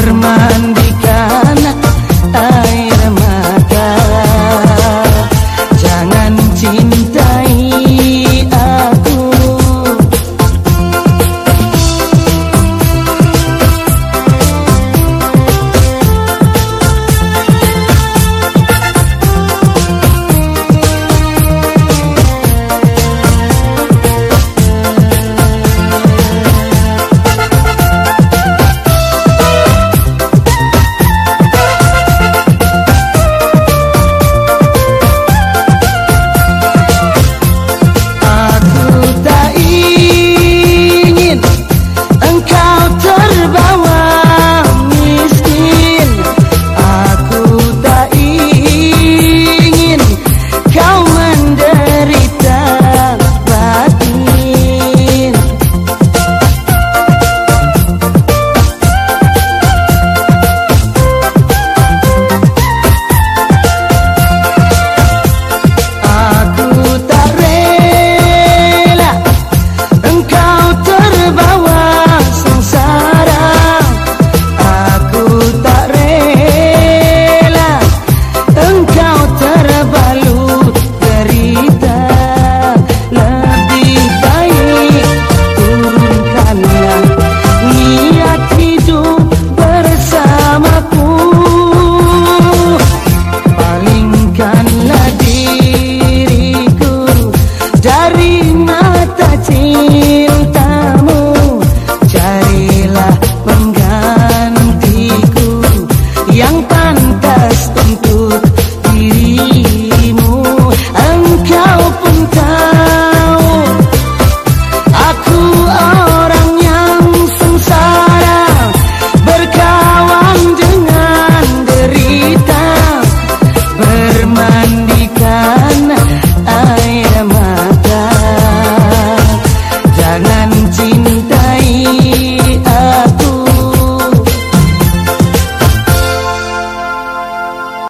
cinta